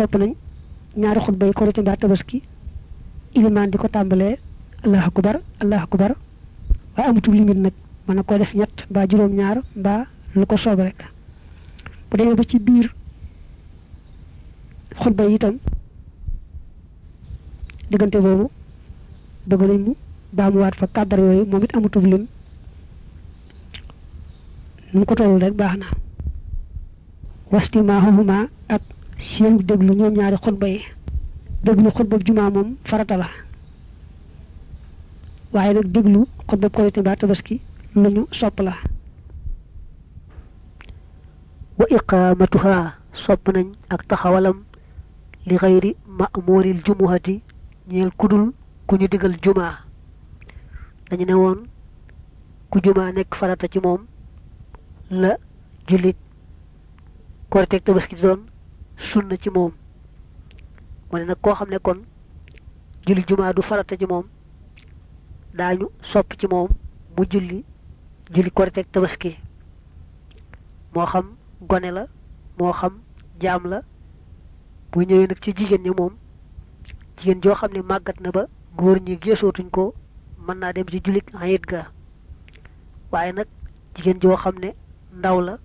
sopp nañ ñaari xutba yi korite mbaa tabaski ilimaan di ko tàmbalee allah akbar allah akbar waaye amatul limite nag mën na ko def ñett mbaa juróom ñaar mbaa lu ko soob rek. Bu demee ba ci biir xutba yi itam diggante boobu bëgg nañ mu baamuwaat fa kàbbar yooyu moom it amatul lim. Nu ko toll rek baax na. Wastimaahuhuma ak seen déglu ñoom ñaari xutba yi. Déglu xutba jumaa moom farata la. Waaye nag déglu xutba korite mbaa tabaski lu ñu sopp la. Wa iqaamatuha sopp nañ ak taxawalam li xayri ma'muril jumuhati ñeel kudul ku ñu digal jumaa dañu ne ku jumaa nekk farata ci moom la jullit korite tabaski doon sunna ci moom. Mu ne nag koo xam ne kon julli jumaa du farata ci moom. Daañu sopp ci moom mu julli julli korite ak tabaski. Moo xam gone la moo xam jaam la. Bu ñëwee nag ci jigéen ñi moom jigéen joo xam ne màggat na ba góor ñi geesootuñ ko mën naa dem ci jullit ayit ga. Waaye nag jigéen joo xam ne ndaw la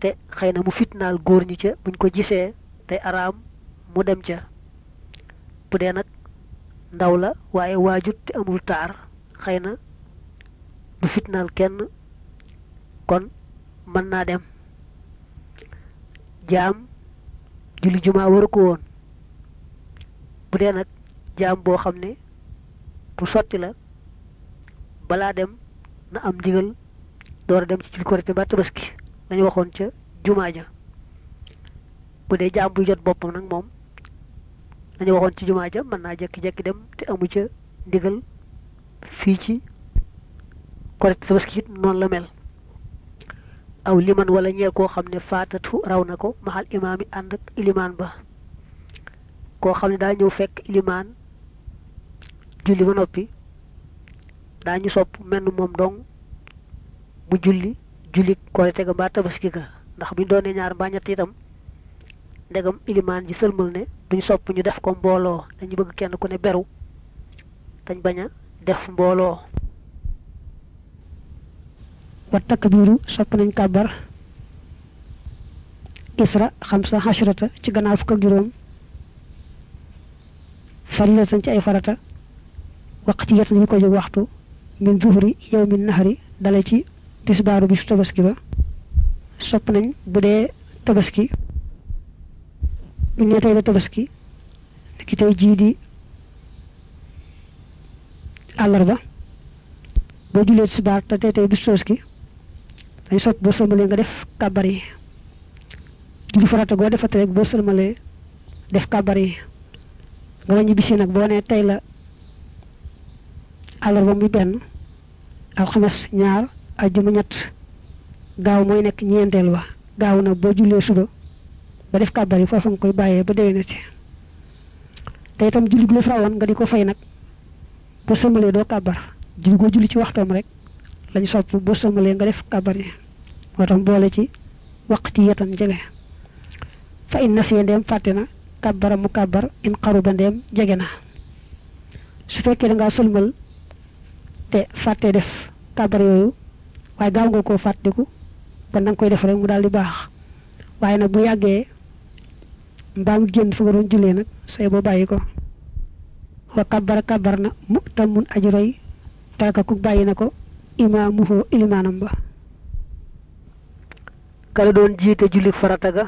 te xëy na mu fitnaal góor ñi ca buñ ko gisee tey araam mu dem ca. Bu dee nag ndaw la waaye waajut te amul taar xëy na du kenn kon mën naa dem. Jaam julli jumaa waru ko woon. Bu dee nag jaam boo xam ne bu sotti la balaa dem na am ndigal door dem ci julli korite ba tabaski dañu waxoon ca jumaa ja. Bu dee jaam buy jot boppam nag moom dañu waxoon ci jumaa ja mën naa jekki-jekki dem te amu ca ndigal fii ci korite tabaski it noonu la mel. Aw liman wala ñeel koo xam ne raw na ko maxal imaam ànd ak ilimaan ba. Koo xam ne daa ñëw fekk ilimaan julli ba noppi daañu sopp menn moom dong mu julli julli korite ga mbaa tabaski ga. Ndax buñ doonee ñaar mbaa ñett itam ndegam ilimaan ji sëlmal ne duñ sopp ñu def ko mbooloo. Dañu bëgg kenn ku ne beru dañ bañ a def mbooloo. Wa takbiru sopp nañ kàbbar. Isra xamsa xashrata ci gannaaw fukk ak juróom. Farilatan ci ay farata. Waqti yet nañu ko jóg waxtu. Min zuhri yow min nahari dale ci tisbaaru bi su tabaski ba? Sopp nañ bu dee tabaski bu ñu tey la tabaski ki tey jii di àllarba boo julee tisbaar te tey bis tabaski dañ sopp boo sëlmalee nga def kàbbar yi. Julli farata goo defate rek boo def kàbbar yi. Nga wàññi bis yi nag boo nee tey la ñaar ajjuma ñett. Gaaw mooy nekk ñeenteel wa. Gaaw nag boo jullee suba ba def kàbbar yi foofu nga koy bàyyee ba déwénati te itam julli gu rawoon nga di ko fay nag. Boo sëlmalee doo kàbbar. Julli goo julli ci waxtoom rek lañu sopp boo sëlmalee nga def kàbbar yi. Moo tax boole ci waqti yetan jege. Fa in nasiya ndeem fàtte na mu kàbbar in xaruba ndeem jege na. Su fekkee da ngaa sëlmal te def kàbbar yooyu waaye gaaw nga koo fàttiku kon da koy def rek mu daal di baax waaye nag bu yàggee mbaa mu génn nga doon say ko. wa kàbbara kàbbar na mu tam mun aji roy tarka ku bàyyi na ko imaamuhu ilimaanam ba. kala doon jiite jullik farata ga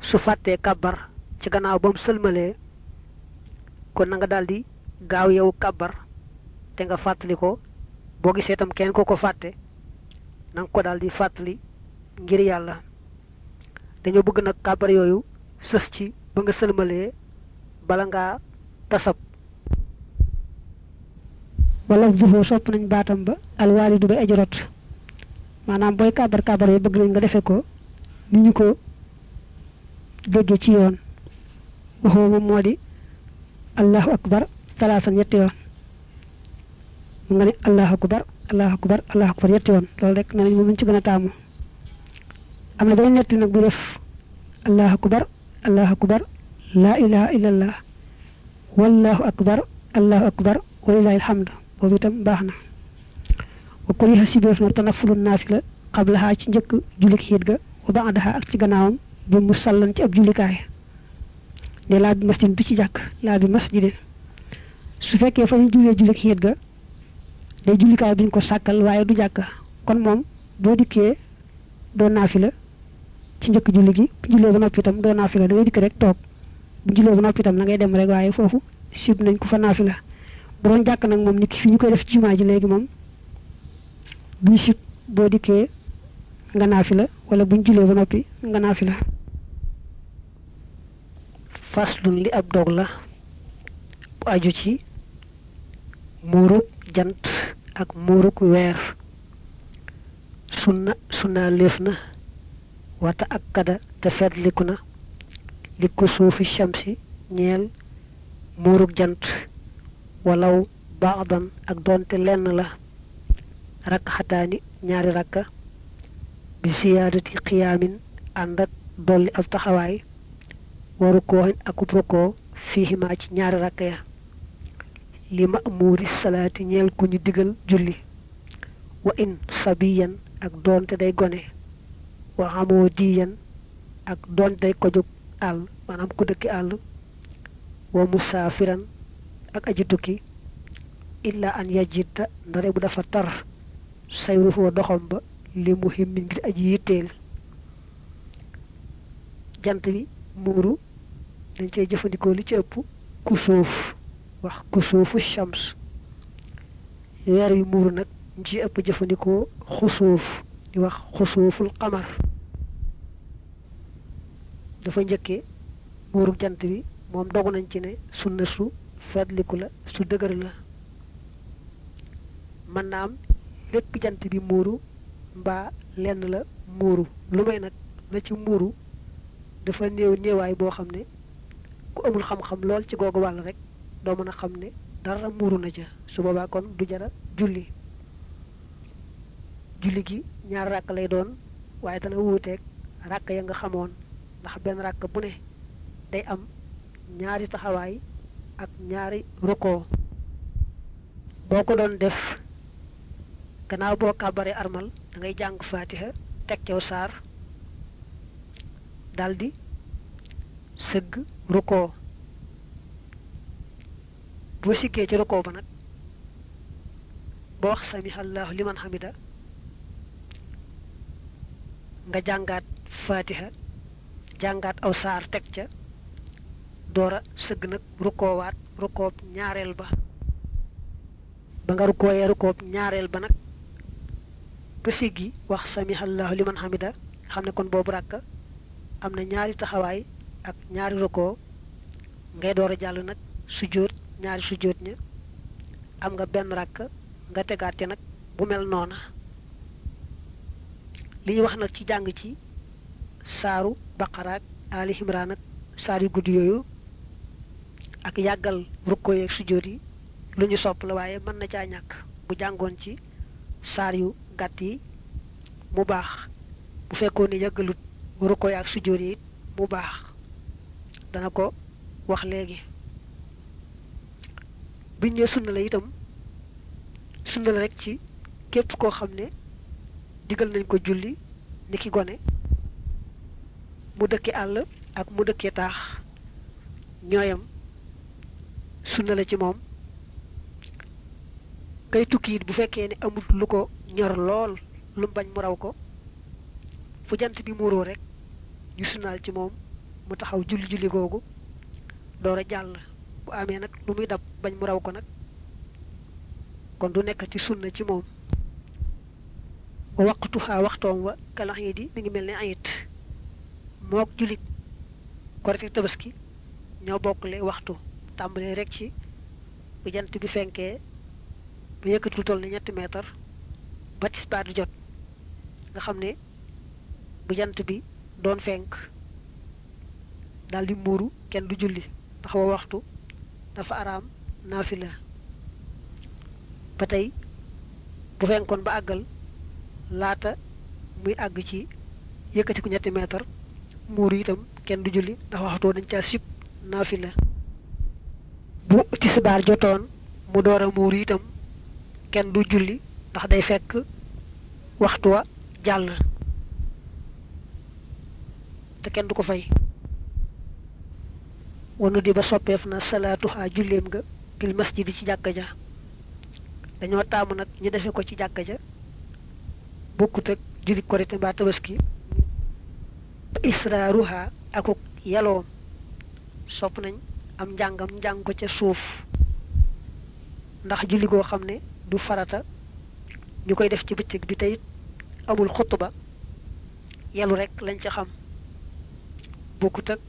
su fàttee kàbbar ci gannaaw ba mu sëlmalee kon na nga daldi gaaw yow kàbbar te nga fàttali ko boo gisee tam kenn ko ko fàtte na nga ko daldi fàttali ngir yàlla. Dañoo bëgg nag kàbbar yooyu sës ci ba nga sëlmalee bala ngaa tasab. Wala duhoo sopp nañ baatam ba alwaalidu bay aji rot maanaam booy kàbbar kàbbar yooyu bëgg nañ nga defe ko ni ko déggee ci yoon. Waxoo moom moo di allahu akbar talaasan ñetti yoon nga ne allahu akbar allahu akbar allahu akbar ñetti yoon loolu rek nee nañ moom lañ ci gën a taamu am na beneen netti nag bu def allahu akbar allahu akbar laa ilaha illallah wallahu akbar allahu akbar walilahi alhamdu boobu itam baax na wa kuriha sibeef na tanafulu naafila qablaha ci njëkk julik xiit ga wa baadaha ak ci gannaawam bi mu sallan ci ab julikaay ne laa bi masjid du ci jàkk laa bi masjidin su fekkee fa ñu julee julik xiit ga day jullikaay duñ ko sàkkal waaye du jàkk kon moom boo dikkee doo naafila ci njëkk julli gi bu jullee ba noppi itam doo naafila da ngay dikk rek toog. Bu jullee ba noppi itam na ngay dem rek waaye foofu sib nañ ko fa naafila. Bu doon jàkk nag moom nit ki fi ñu koy def ci jumaa ji léegi moom buñ sib boo dikkee nga naafila wala buñ jullee ba noppi nga naafila. Faslun li ab dog la bu aju ci muurug jant ak muurug weer sunna sunna léef na wata ak kada te fetliku na li ko suufi shamsi ñeel muurug jant walaw baadan ak doonte lenn la rakk xataani ñaari rakka bi siyaadati xiyaamin ànd ak dolli ab taxawaay waru kooxin akub rukoo fiihimaa ci ñaari rakka ya li ma muuri salaati ñeel ku ñu digal julli. Wa in sabiyan ak doonte day gone. Wa xamoo diyan ak doonte day kojug àll maanaam ku dëkki àll. Wa musaafiran ak aji tukki. Illa an yajidda ndare bu dafa tar. Sayru foo doxam ba li muhimmin ngir aji yitteel. Jant bi muuru dañ cey jëfandikoo li ci ëpp kusuuf wax kusuufu shams. Weer wi muuru nag ci ëpp jëfandikoo xusuuf di wax xusuuful qamar. Dafa njëkkee muuru jant bi moom dogu nañ ci ne sunna su fadliku la su dëgër la. Mën naa am lépp jant bi muuru mbaa lenn la muuru. Lu may nag la ci muuru dafa néew néewaay boo xam ne ku amul xam-xam lool ci googu wàll rek doo mën a xam ne dara muuru na ca. Su boobaa kon du jara julli. Julli gi ñaar ràkk lay doon waaye dana wuuteeg ràkk ya nga xamoon. Ndax benn ràkk bu ne day am ñaari taxawaay ak ñaari rukkoo boo ko doon def gannaaw boo kàbbaree armal da ngay jàng faatiha teg cew saar daldi sëgg rukkoo boo siggee ci rukkoo ba nag ba wax samihallahu liman hamida nga jàngaat faatiha jàngaat aw saar teg ca doora sëgg nag rukkoowaat rukkoob ñaareel ba. Ba nga rukkooyee rukkoob ñaareel ba nag ba siggi wax samihallahu liman hamida nga xam ne kon boobu ràkk am na ñaari taxawaay ak ñaari rukkoo ngay door a jàll nag sujjóot ñaari sujjóot ña. Am nga benn ràkk nga tegaat te nag bu mel noona. Li wax nag ci jàng ci saaru baqaraak ali imran ak saar yu guddi yooyu ak yàggal rukkoo yeeg sujjóot yi lu ñu sopp la waaye mën na caa ñàkk. Bu jàngoon ci saar yu gàtt yi mu baax. Bu fekkoon ne yàggalut rukkoo sujjóot yi mu baax. Dana ko wax léegi biñ ne sunna la itam sunna la rek ci képp koo xam ne digal nañ ko julli ni ki gone mu dëkke àll ak mu dëkkee taax ñooyam sunna la ci moom. Kay tukki it bu fekkee ne amul lu ko ñor lool lu bañ mu raw ko fu jant bi muuroo rek ñu sunnaal ci moom mu taxaw julli julli googu door a bu amee nag lu muy dab bañ mu raw ko nag kon du nekk ci sunna ci moom. Wa waqtuha waxtoom wa kalax yi di mi ngi mel ne ayit. Mook jullit korite tabaski ñoo bokkle waxtu. Tàmbalee rek ci bu jant bi fenkee ba yëkkati lu toll ne ñetti meetar ba tisbaar di jot. Nga xam ne bu jant bi doon fenk daal di muuru kenn du julli wa waxtu dafa araam naafila. Ba tey bu fenkoon ba àggal laata muy àgg ci yëkkati ku ñetti meetar muuru itam kenn du julli ndax waxtoo dañ caa sib naafila. Bu tisbaar jotoon mu door a muur itam kenn du julli ndax day fekk waxtu wa te kenn du ko fay wanu di ba soppeef na salaatuha julleem nga fil masjidi ci jàkka ja. Dañoo taamu nag ñu defe ko ci jàkka ja. Bokkut ak julli korite mbaa tabaski. Israaruha akuk yaloom. Sopp nañ am njàngam njàng ko ca suuf. Ndax julli goo xam ne du farata. Ñu koy def ci bëccëg bi teyit amul xutba. Yelu rek lañ ca xam. Bokkut ak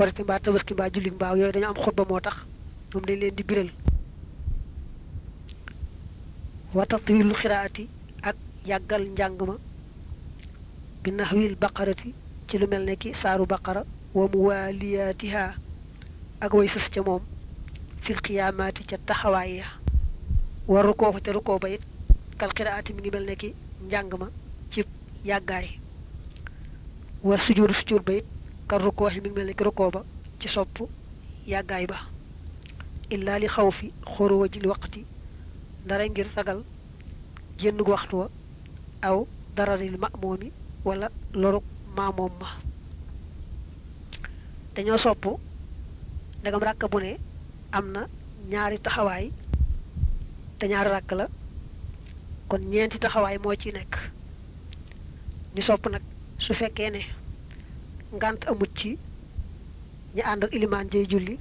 korite mbaa tabaski mbaa julli mbaa yooyu dañu am xutba moo tax ñoom dañ leen di biral wa tatwilul xiraati ak yàggal njàng ma bi naxwil baqarati ci lu mel ne ki saaru baqara wa muwaaliyaatiha ak way sës ca moom fil xiyaamaati ca taxawaay ya war rukoo fa te rukoo ba it kal xiraati mi ngi mel ne ki njàng ma ci yàggaay war sujjóotu sujjóot ba it kal rukoo mi ngi mel ne ki rukoo ba ci sopp yàggaay ba illaa li xaw fi xoroo ji li waqti ndara ngir ragal génn waxtu wa aw dararil ma'moomi wala loruk maamoom ma. Dañoo sopp ndegam ràkk bu ne am na ñaari taxawaay te ñaari ràkk la kon ñeenti taxawaay moo ci nekk. Ñu sopp nag su fekkee ne ngant amut ci ñi ànd ak ilimaan jay julli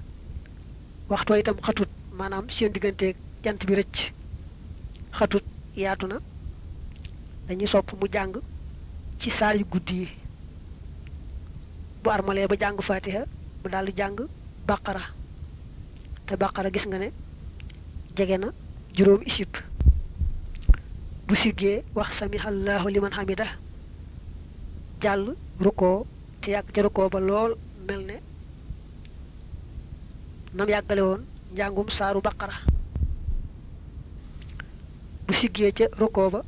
waxtu itam xatut maanaam seen digganteeg jant bi rëcc. Xatut yaatu na. Dañuy sopp mu jàng ci saar yu guddi yi. Bu armalee ba jàng fatiha mu daal di jàng baqara. Te baqara gis nga ne jege na juróomi isib bu siggee wax samihallahu liman hamida jàll rukkoo te yàgg ca rukkoo ba lool mel ne nam yàggale woon njàngum saaru baqara. Bu siggee ca rukkoo ba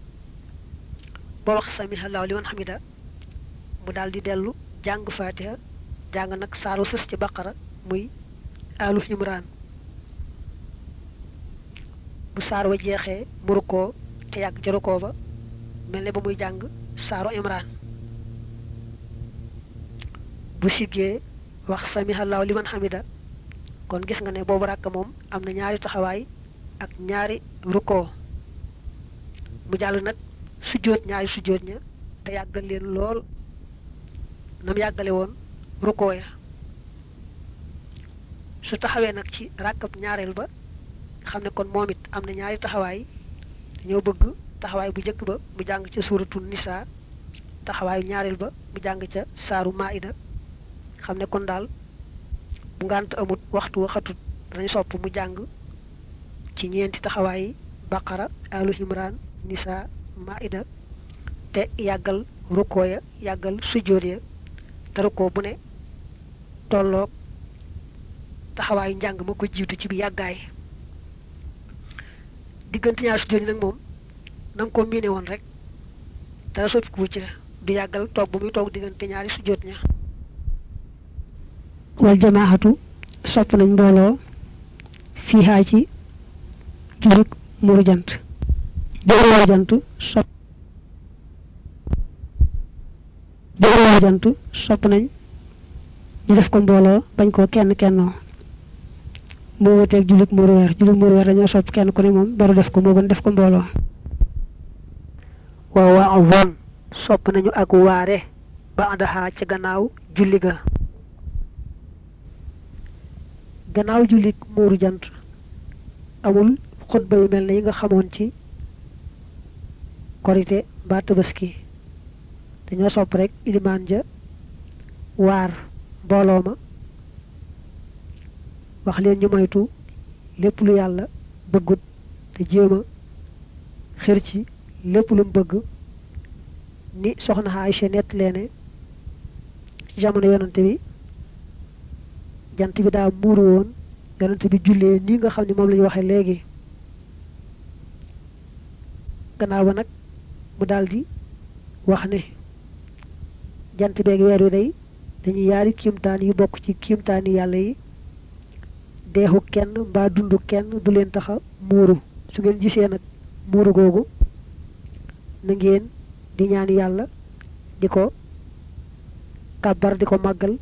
ba wax samihallahu liman hamida mu daal di dellu jàng fatiha jàng nag saaru sës ci baqara muy alu imran bu saar wa jeexee mu rukkoo te yàgg ca rukkoo ba mel ne ba muy jàng saaru imran bu siggee wax samihallahu liman hamida. Kon gis nga ne boobu ràkk moom am na ñaari taxawaay ak ñaari rukkoo. Mu jàll nag sujjóot ñaari sujjóot ña te yàggal leen lool nam yàggale woon rukkoo ya. Su taxawee nag ci ràkkab ñaareel ba xam ne kon moom it am ñaari taxawaay dañoo bëgg taxawaay bu njëkk ba mu jàng ca suuratu nisaa taxawaayu ñaareel ba mu jàng ca saaru maida xam ne kon daal bu ngànt amut waxtu waxatut dañu sopp mu jàng ci ñeenti taxawaay baqara alu imran nisaa maida te yàggal rukkoo ya yàggal sujjóot ya te rukkoo bu ne tolloog taxawaayu njàng ma ko jiitu ci bi yàggaay. Diggante ñaar sujjóot yi nag moom na nga ko miine woon rek dara soppiku ci du yàggal toog ba muy toog diggante ñaari sujjóot ña wal jamaahatu sopp nañ mbooloo fii xaay ci jurik muru jant. Muru jant sopp muru jant sopp nañ ñu def ko mbooloo bañ koo kenn kennoo. Moo wuteeg julik muru weer julik muru weer dañoo sopp kenn ku ne moom baru def ko moo gën def ko mbooloo waaw von sopp nañu ak waare ba àndaxaa ca gannaaw julli ga gannaaw jullit muuru jant. Amul xutba yu mel ne yi nga xamoon ci korite mbaa tabaski. Dañoo sopp rek ilimaan ja waar mbooloo ma wax leen ñu moytu lépp lu yàlla bëggut te jéem a lépp lu mu bëgg. Ni soxna Aysa nett leene jamono yonante bi jant bi daa muuru woon yonante bi jullee nii nga xam ne moom la ñu léegi. Gannaaw ba nag mu daldi wax ne jant beeg weer wi day dañu yaari kiimtaan yu bokk ci kiimtaani yàlla yi. Deexu kenn mbaa dundu kenn du leen taxa muuru. Su ngeen gisee nag muuru googu na ngeen di ñaan yàlla di ko kàbbar di ko màggal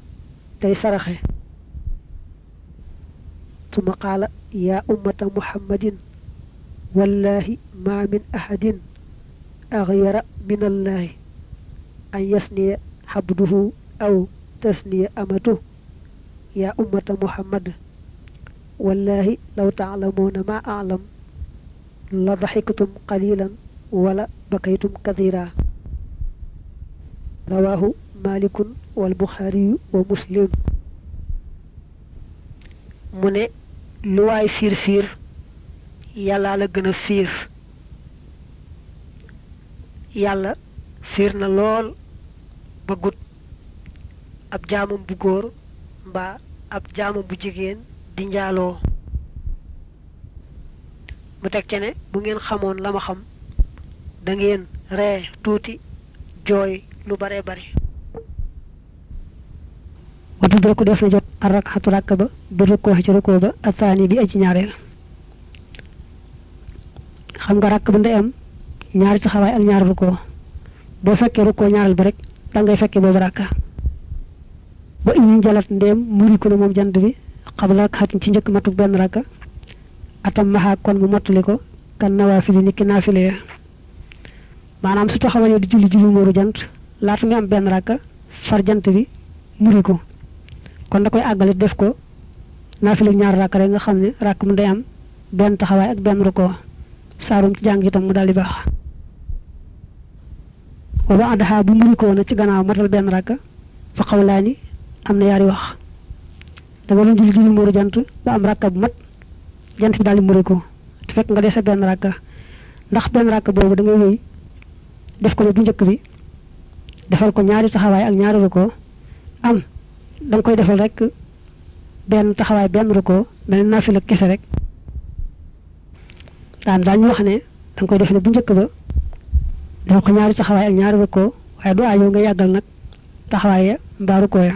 ثم قال يا أمة محمد والله ما من أحد أغير من الله أن يسني حبده أو تسني أمته. يا أمة محمد والله لو تعلمون ما أعلم لضحكتم قليلا ولا بقيتم كثيرا. رواه مالك والبخاري ومسلم. mu lu waay fiir fiir yàllaa la gën a fiir. Yàlla fiir na lool ba gut ab jaamam bu góor mbaa ab jaamam bu jigéen di njaaloo. Mu ca ne bu ngeen xamoon la ma xam da ngeen ree tuuti jooy lu bare bare watu dara ko def na jot ar rakxatu rakk ba bi rukkoo ci rukkoo ba bi aji ñaareel. Xam nga rakk ba ndey am ñaari taxawaay ak ñaari rukkoo boo fekkee rukkoo ñaareel ba rek da ngay fekkee boobu rakka. Ba indi jalat ndéem muri ko ne moom jant bi xabla rakxatin ci njëkk matuk benn rakka. Atam maxaa kon mu mottali ko kan nawaafili ni ki naafile ya. Maanaam su taxawalee di julli julli mooru jant laata nga am benn rakka far jant bi muri ko kon da koy àggalit def ko naafile ñaar rakka rek nga xam ne rakk mu day am benn taxawaay ak benn rukkoo. Saarum ci jàng itam mu daldi baax. Wa ba àddaxaa bu muri ko na ci gannaaw matal benn rakka fa xawlaa ni am na yaari wax. Da nga doon julli julli jant ba am rakka bu mat jant bi di muri ko nga dese benn rakka. Ndax benn rakka boobu da wéy def ko bu njëkk bi defal ko ñaari taxawaay ak ñaari rukkoo am da nga koy defal rek benn taxawaay benn rukkoo mel na naafila kese rek. Daan daal ñu wax ne da nga koy def ne bu njëkk ba defal ko ñaari taxawaay ak ñaari rukkoo waaye du aajoo nga yàggal nag taxawaay ya mbaa rukkoo ya.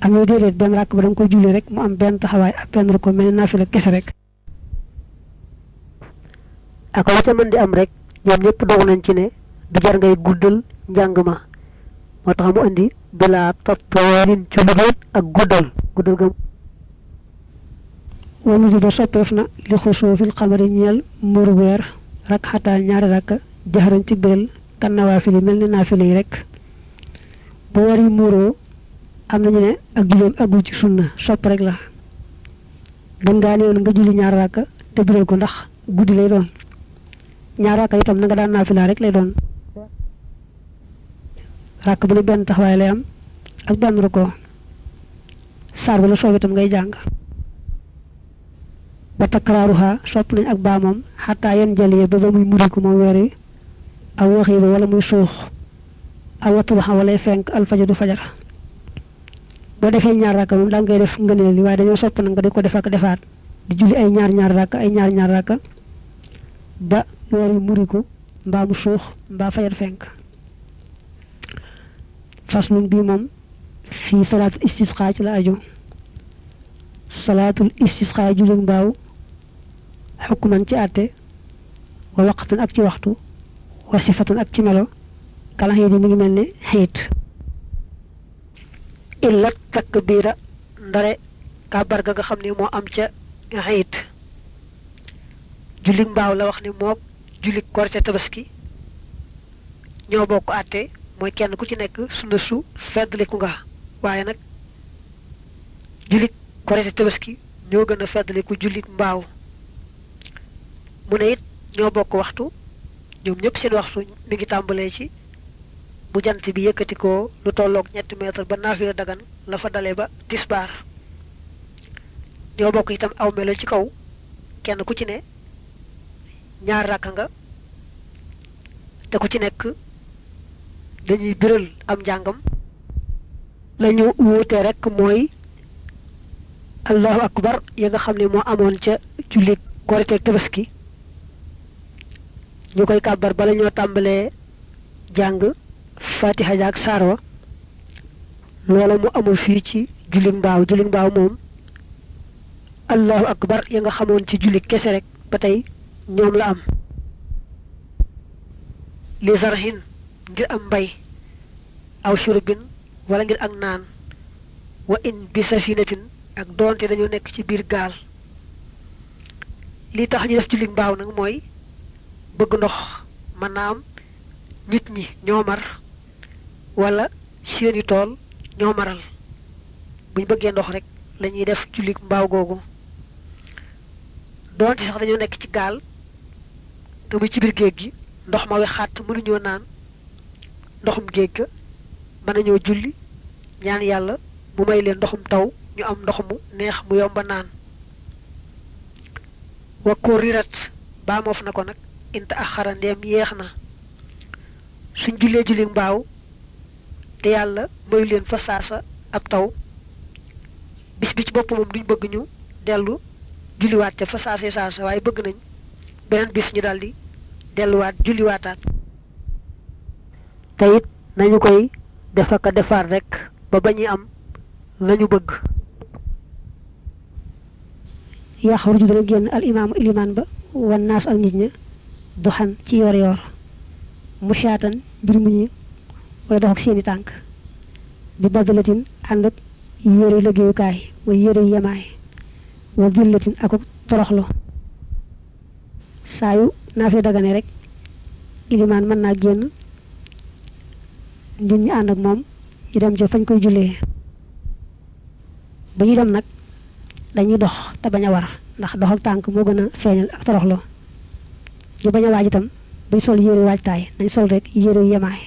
Am na déedéet benn rakk ba da nga koy julli rek mu am benn taxawaay ak benn rukkoo mel na naafila kese rek. Ak la ca mën di am rek ñoom ñëpp dogu nañ ci ne du jar ngay guddal ma moo tax mu indi bilaa tatwaalin ci lu ak guddal guddal ga wanu juba soppeef na li xusoo fil xamari ñeel muru weer rak xataa ñaari rakk jaxaran ci béel kan nawaafili mel ni naafili yi rek. Bu weer yi muuroo am nañu ne ak julleem agul ci sunna sopp rek la. Gën ngaa néew nga julli ñaari rakk te ko ndax guddi lay doon. Ñaar rakk itam nga daan naafila rek lay doon rakk bu ne benn taxawaay lay am ak benn rukkoo. Saar ba la itam ngay jàng. Wa takraaruha sopp ak moom xataa yenn jëlee ba ba muy muriku weer wi aw waxi ba wala muy suux aw wattubaxa walay fenk alfajadu fajar. Boo defee ñaar rakk moom daa ngay def ngëneel li waaye dañoo sopp na nga di ko def ak defaat. Di julli ay ñaar ñaar rakk ay ñaar ñaar rakk ba weer muriku mbaa mu suux mbaa fajar fenk faslun bii moom fii salaatul istisqa ci la aju. Salaatul istisqa julli mbaaw xukman ci àtte wa waqtan ak ci waxtu wa sifatan ak ci melo kala yi mi ngi mel ni xiit. Illa takbira ndare kàbbar ga nga xam ne moo am ca xiit. Julli mbaaw la wax ne moog julli korite tabaski ñoo bokk àtte mooy kenn ku ci nekk sunna su feddliku nga. Waaye nag jullit korite tabaski ñoo gën a feddliku jullit mbaaw. Mu ne it ñoo bokk waxtu ñoom ñëpp seen waxtu mi ngi tàmbalee ci bu jant bi yëkkati ko lu tolloog ñetti mètre ba naafila dagan la fa dale ba ñoo bokk itam aw melo ci kaw kenn ku ci ne ñaar rakk nga te ku ci nekk dañuy biral am njàngam. Lañu wuute rek mooy allahu akbar ya nga xam ne moo amoon ca julli korite tabaski. Ñu koy kàbbar bala ñoo tàmbalee jàng fatiha jaak saar wa. Loola mu amul fii ci julli mbaaw. Julli mbaaw moom allahu akbar ya nga xamoon ci julli kese rek ba tey ñoom la am. Li zarhin ngir am mbay aw shurbin wala ngir ak naan. Wa in bi safinatin ak doonte dañoo nekk ci biir gaal. Li tax ñu def julli mbaaw nag mooy bëgg ndox mën naa am nit ñi ñoo mar wala seeni tool ñoo maral. Buñ bëggee ndox rek lañuy def julli mbaaw googu. Doonte sax dañoo nekk ci gaal te muy ci biir géej gi ndox ma mënuñoo naan ndoxum géej ga. Mën nañoo julli ñaan yàlla mu may leen ndoxum taw ñu am ndox mu neex mu yomba naan. Wa ko rirat baa moof na ko nag inta ak xara ndeem yeex na. Suñ jullee julli mbaaw te yàlla mayu leen fa saasa ab taw bis bi ci bopp moom duñ bëgg ñu dellu julliwaat ca fa saase saasa waaye bëgg nañ beneen bis ñu daldi delluwaat julliwaataat te it nañu koy def ak a defaat rek ba bañuy am lañu bëgg. Yaxruju dana génn al imaamu ilimaan ba wan naas ak nit ña duxan ci yor yor mu shaatan mbir mu ñi way dox ak seeni tànk bi badalatin ànd ak yére liggéeyukaay mooy yére yemaay wa dillatin ak toroxlu saa yu naafile dagane rek ilimaan mën naa génn nit ñi ànd ak moom ñu dem ca fañ koy jullee. Ba ñu dem nag dañuy dox te bañ a war ndax dox ak tànk moo gën a feeñal ak toroxlu ñu bañ a waaj itam buñ sol yére waajtaay dañ sol rek yére yemaay.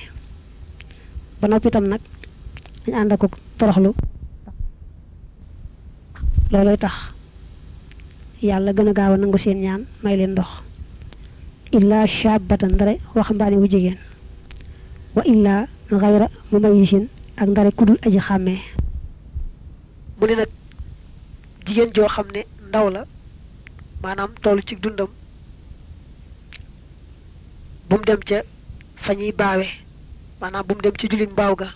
Ba noppi itam nag dañ ànd ak toroxlu. Looloy tax yàlla gën a gaaw nangu seen ñaan may leen ndox. Illa shabatan ndare waxambaane wu jigéen. Wa illa xayra mu mayisin ak ndare kudul aji xàmmee mu ne nag jigéen joo xam ndaw la maanaam toll ci dundam bu mu dem ca fa ñuy baawe maanaam bu mu dem ci jullit mbaaw ga.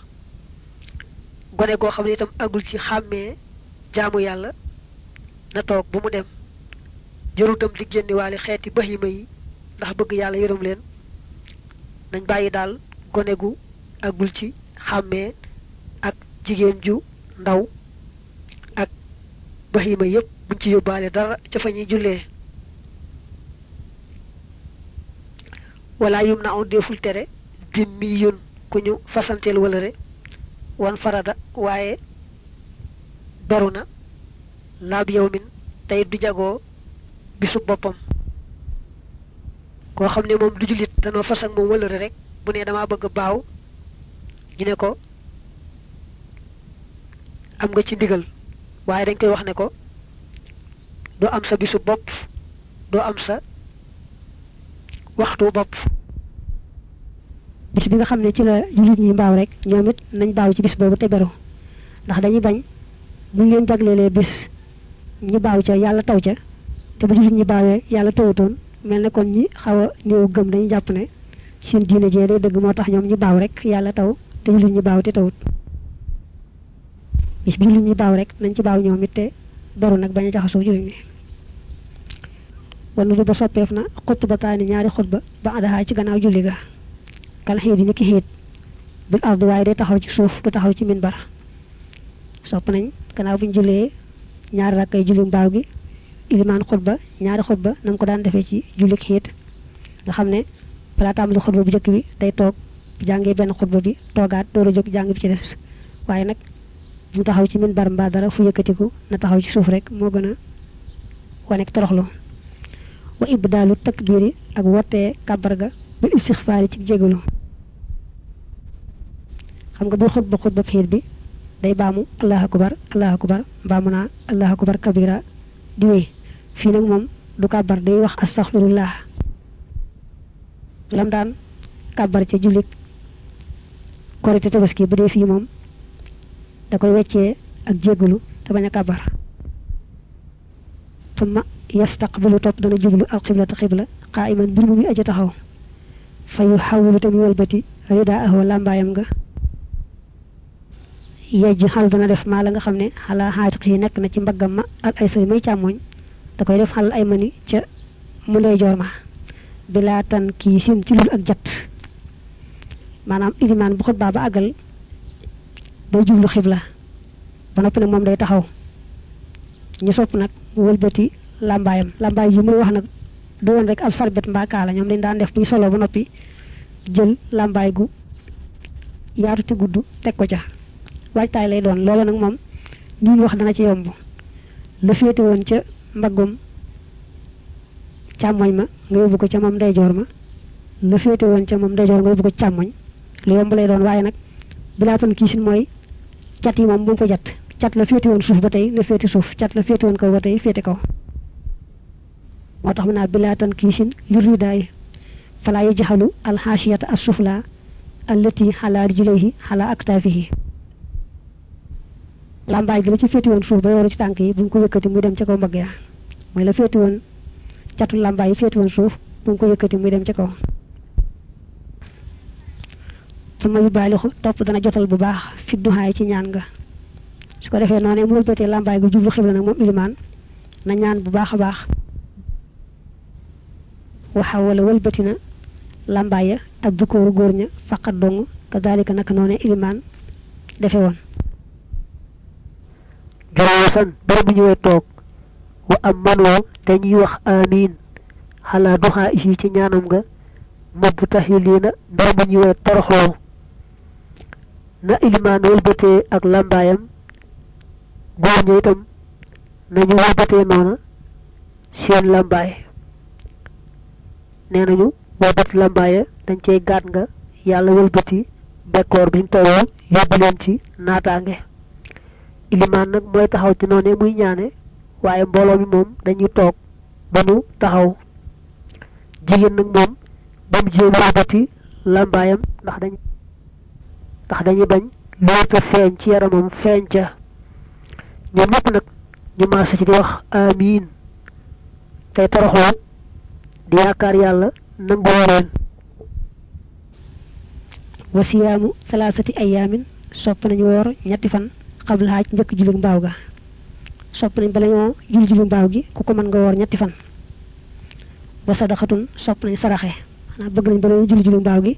Gone goo xam ne itam agul ci xàmmee jaamu yàlla na toog bu mu dem. Jërutam di génniwaale xeeti bahima yi ndax bëgg yàlla yërëm leen. Nañ bàyyi daal gone gu agul ci xàmmee ak jigéen ju ndaw ak bahima yépp buñ ci yóbbaale dara ca fa ñuy jullee. Yum na deful tere dimmi yun ku ñu fasanteel wëlëre wan farada waaye beru na laab yow min tey du jagoo bisu boppam. Koo xam ne moom du jullit danoo fas ak moom wëlëre rek bu ne dama bëgg baaw ñu ne ko am nga ci ndigal waaye dañ koy wax ne ko doo am sa bisu bopp doo am sa waxtu bopp. Bis bi nga xam ne ci la jullit ñi mbaaw rek ñoom it nañ baaw ci bis boobu te beru. Ndax dañuy bañ bu ñu leen jagleelee bis ñu baaw ca yàlla taw ca. Te bu jullit ñi baawee yàlla tawutoon mel ne kon ñi xaw a néew gëm dañuy jàpp ne seen diine jee day dëgg moo tax ñoom ñu baaw rek yàlla taw te jullit ñi baaw te tawut. Bis bi jullit ñi baaw rek nañ ci baaw ñoom it te beru nag bañ a jaxasoo ñi wala ba soppeef na xutbataani ñaari xutba ba adaxaa ci gannaaw julli ga. Kal xiit yi ki xiit. Bil ard waaye day taxaw ci suuf du taxaw ci minbar. Sopp nañ gannaaw buñ jullee ñaari rakkay julli mbaaw gi ilimaan xutba ñaari xutba na ko daan defee ci julli xiit. Nga xam ne balaa tàmbali xutba bu njëkk bi day toog jàngee benn xutba bi toogaat door a jóg jàng bi ci des. Waaye nag mu taxaw ci minbar mbaa dara fu yëkkatiku na taxaw ci suuf rek moo gën a wanek toroxlu. Wa ibdaalu takbiri ak wottee kàbbar ga bil istixfaari ci jégalu. Xam nga bu xutba xutba xiit bi day baamu allahu akbar allahu akbar mbaamu naa allahu akbar kabira di wéy. Fii nag moom du kàbbar day wax astaxfirullah. Lam daan kàbbar ca jullit korite tabaski bu dee fii moom da koy weccee ak jégalu te bañ a kàbbar tumma yastaqbilu topp dana jublu alxiblata xibla qaa'iman mbir mu muy aja taxaw fa yu xawulu tamit walbati ridaa ahoo làmbaayam nga yejj xal dana def maa la nga xam ne xalaa xaatiq yi nekk na ci mbaggam ma al ay sëri may càmmoñ da koy def xal ay mani ca mu ndey joor ma bilaa tan kii sin ci lul ak jat maanaam ilimaan bu xutbaa ba àggal day jublu xibla ba noppi nag moom day taxaw. Ñu sopp nag mu wëlbati làmbaayam làmbaay yi muy wax nag du woon rek alphabet mbaa kaala ñoom dañ daan def bu solo ba noppi jël làmbaay gu yaatu te gudd teg ko ca. Waajtaay lay doon. Loolu nag moom li ñu wax dana ci yomb. La féete woon ca mbaggum càmmoñ ma nga yóbbu ko ca moom ma. La ca lu yomb lay doon, waaye nag bilaa tan kiisin mooy cat yi moom bu mu ko jat, cat la féete woon suuf ba tey na féete suuf, cat la féete woon kaw ba tey, féete kaw. Moo tax mu naa bilaa tan kiisin li ridaay falaa yu jaxalu alxaasiyata assufla allati xalaa rijlayhi xalaa aktaafihi. Làmbaay gi la ci féete woon suuf ba yoru ci tànk yi, bu ñu ko yëkkati muy dem ca kaw mbagg ya, mooy la féete woon catu làmbaay yi féete woon suuf, bu ñu ko yëkkati muy dem ca kaw. Su ma yu baalixu topp dana jotal bu baax fi duxaay ci ñaan nga su ko defee noonu mu wëlbatee làmbaay gu jublu xibla nag moom na ñaan bu baax a baax. Waxa wala wëlbati na làmbaay ya ak dukkooru góor ña faqat dong kadalika naka noone ilimaan defe woon. Jawaasan bari bu ñëwee toog wa am manoo dañuy wax amiin. Xalaa duxaa isi ci ñaanam nga mabbu tahiliina bari bu ñëwee na ilimaan wëlbatee ak làmbaayam góor ña itam nañu wëlbatee noona seen làmbaay. Nee nañu wëlbati làmbaaya dañ cey gaat nga yàlla wëlbati bekkoor biñ tawoo yóbbu leen ci naataange. Ilimaan nag mooy taxaw ci noonu muy ñaane waaye mbooloo mi moom dañuy toog ba taxaw. Jigéen nag moom ba mu jéem wëlbati làmbaayam ndax dañ ndax dañuy bañ loolta feeñ ci yaramam feeñ ca. Ñoom ñëpp nag ñu maasa ci di wax amiin. Tey toroxoo di yaakaar yàlla nangoo leen. Wasiyaamu salaasati ayaamin sopp nañu woor ñetti fan xabla xaaj njëkk julli mbaaw ga. Sopp nañ bala ñoo julli julli mbaaw gi ku ko mën nga woor ñetti fan. Wa sadaxatun sopp nañ saraxe. Maanaam bëgg nañ bala ñoo julli julli mbaaw gi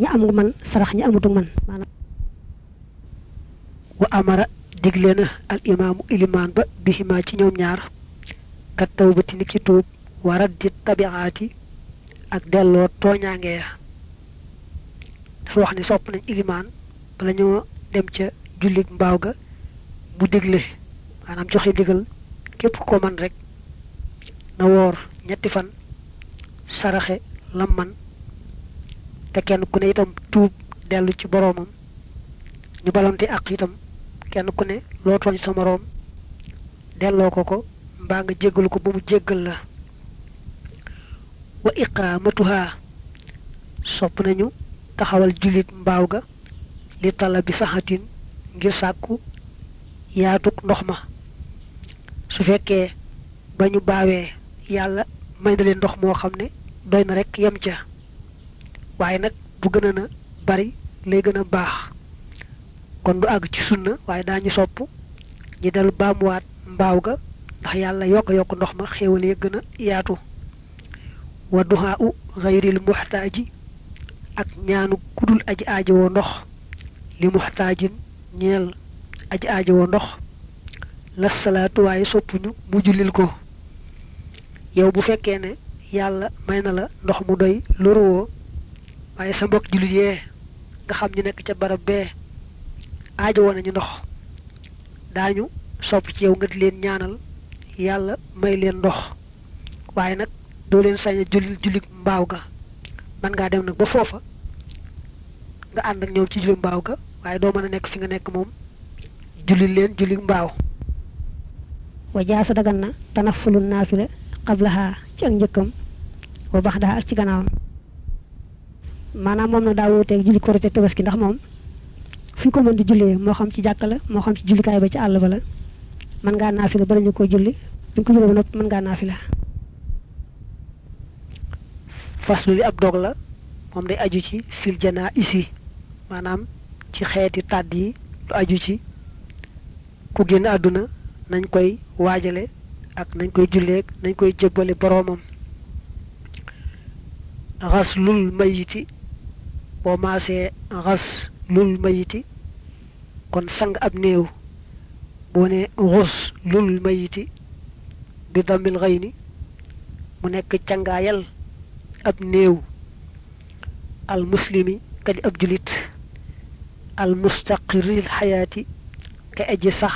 ñi am man sarax ñi amutu man. Maanaam wa amara digle na al imaamu ilimaan ba bihimaa ci ñoom ñaar. Kat tawbati ni ki tuub wa raddi tabiaati ak delloo tooñaange ya. Dafa wax ni sopp nañ ilimaan bala ñoo dem ca jullit mbaaw ga mu digle. Maanaam joxe digal képp ko man rek. Na woor ñetti fan saraxe lam man te kenn ku ne itam tuub dellu ci boroomam. Ñu balonte ak itam kenn ku ne loo tooñ sa moroom delloo ko ko mbaa nga jéggal ko ba mu jéggal la. Wa iqaamatuha sopp nañu taxawal jullit mbaaw ga li tala bi saxatin ngir sàkku yaatuk ndox ma. Su fekkee ba ñu baawee yàlla may na leen ndox moo xam ne na rek yem ca waaye nag bu gën a na bari lay gën a baax. Kon du àgg ci sunna waaye daañu sopp ñi dellu baamuwaat mbaaw ga ndax yàlla yokk yokk ndox ma xéewalee gën a yaatu. Wa duhaa u xayril muxtaaji ak ñaanu ku dul aji aajowoo ndox. Li muxtaajin ñeel aji aajowoo ndox. La waaye soppuñu mu jullil ko. Yow bu fekkee ne yàlla may na la ndox mu doy loruwoo waaye sa mbokk jullit yee nga xam ñu nekk ca barab bee aajowoo nañu ndox. Daañu sopp ci yow nga di leen ñaanal yàlla may leen ndox. Waaye nag doo leen sañ a jullil jullit mbaaw ga. Man ngaa dem nag ba foofa nga ànd ak ñoom ci julli mbaaw ga waaye doo mën a fi nga nekk moom. Julli leen julli mbaaw. Wa jaasa dagan na tanafulun naafila xablaha ci ak njëkkam wa ci maanaam moom na daa wuuteeg julli korite tabaski ndax moom fu ñu ko mën di jullee moo xam ci jàkka la moo xam ci jullikaay ba ci àll ba la mën ngaa naafila bala ñu ko julli. Bi ñu ko jullee ba mën ngaa naafila. Faslu li ab dog la moom day aju ci fil janaa isi maanaam ci xeeti tàdd yi lu aju ci ku génn àdduna nañ koy waajale ak nañ koy julleeg nañ koy jébbale boroomam. Xas lul mayiti boo maasee xas lul mayiti kon sang ab néew boo ne xus lul mayiti bi dammil xëy ni mu nekk cangaayal ab néew. Al muslimi kadi ab julit al mustaqiril xayaati ka aji sax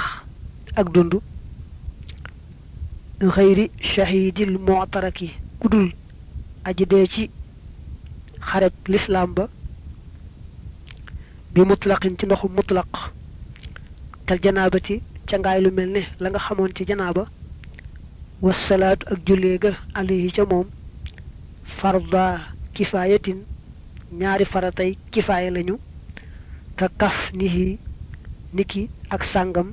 ak dund xëyri shahidil mu'taraki kudul aji dee ci xareb lislaam ba bi mutlaqin ci ndoxu mutlaq kal janaabati ca ngaay lu mel la nga xamoon ci janaaba wasalaatu ak jullee alayhi ca moom farda kifaayatin ñaari faratay kifaaya lañu ka kaf niki ak sàngam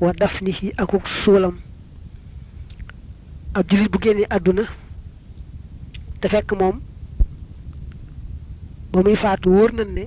wa daf nihi akuk suulam ab jullit bu génne àdduna te fekk moom ba muy faatu wóor nañ ne